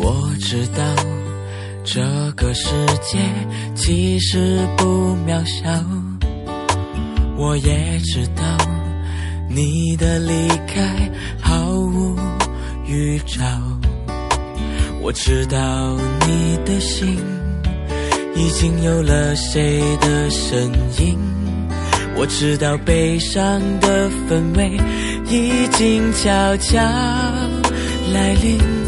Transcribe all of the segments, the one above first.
我知道这个世界其实不渺小，我也知道你的离开毫无预兆，我知道你的心已经有了谁的身影，我知道悲伤的氛围已经悄悄来临。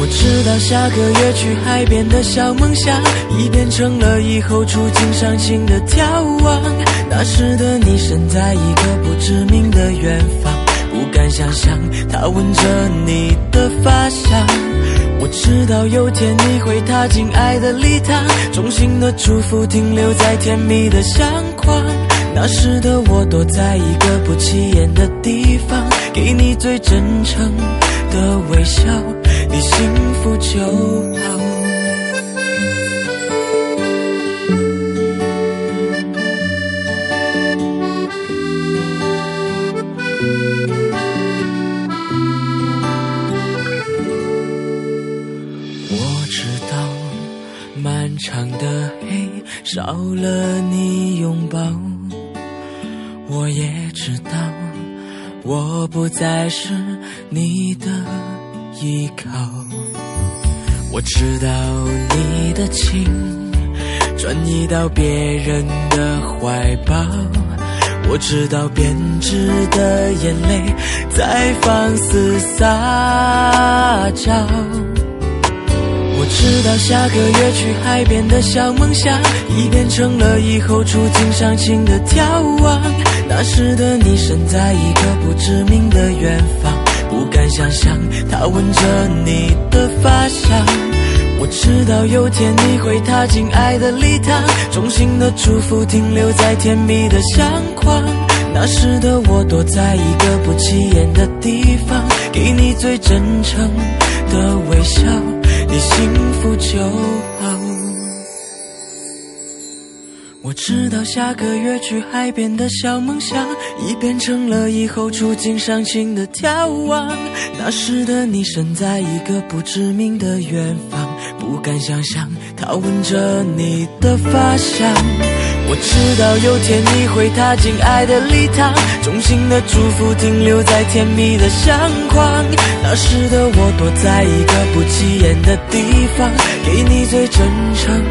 我知道下个月去海边的小梦想，已变成了以后触景伤情的眺望。那时的你身在一个不知名的远方，不敢想象他吻着你的发香。我知道有天你会踏进爱的礼堂，衷心的祝福停留在甜蜜的相框。那时的我躲在一个不起眼的地方，给你最真诚的微笑。你幸福就好。我知道，漫长的黑少了你拥抱，我也知道，我不再是你的。依靠，我知道你的情转移到别人的怀抱，我知道编织的眼泪在放肆撒娇，我知道下个月去海边的小梦想已变成了以后触景伤情的眺望，那时的你身在一个不知名的远方。不敢想象他吻着你的发香，我知道有天你会踏进爱的礼堂，衷心的祝福停留在甜蜜的相框。那时的我躲在一个不起眼的地方，给你最真诚的微笑，就好。我知道下个月去海边的小梦想，已变成了以后触景伤情的眺望。那时的你身在一个不知名的远方，不敢想象他闻着你的发香。我知道有天你会踏进爱的礼堂，衷心的祝福停留在甜蜜的相框。那时的我躲在一个不起眼的地方，给你最真诚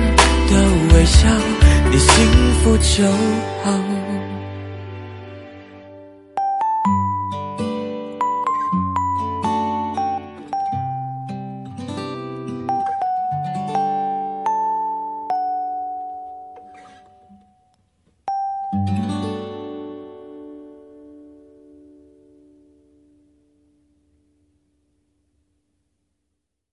的微笑。你幸福就好。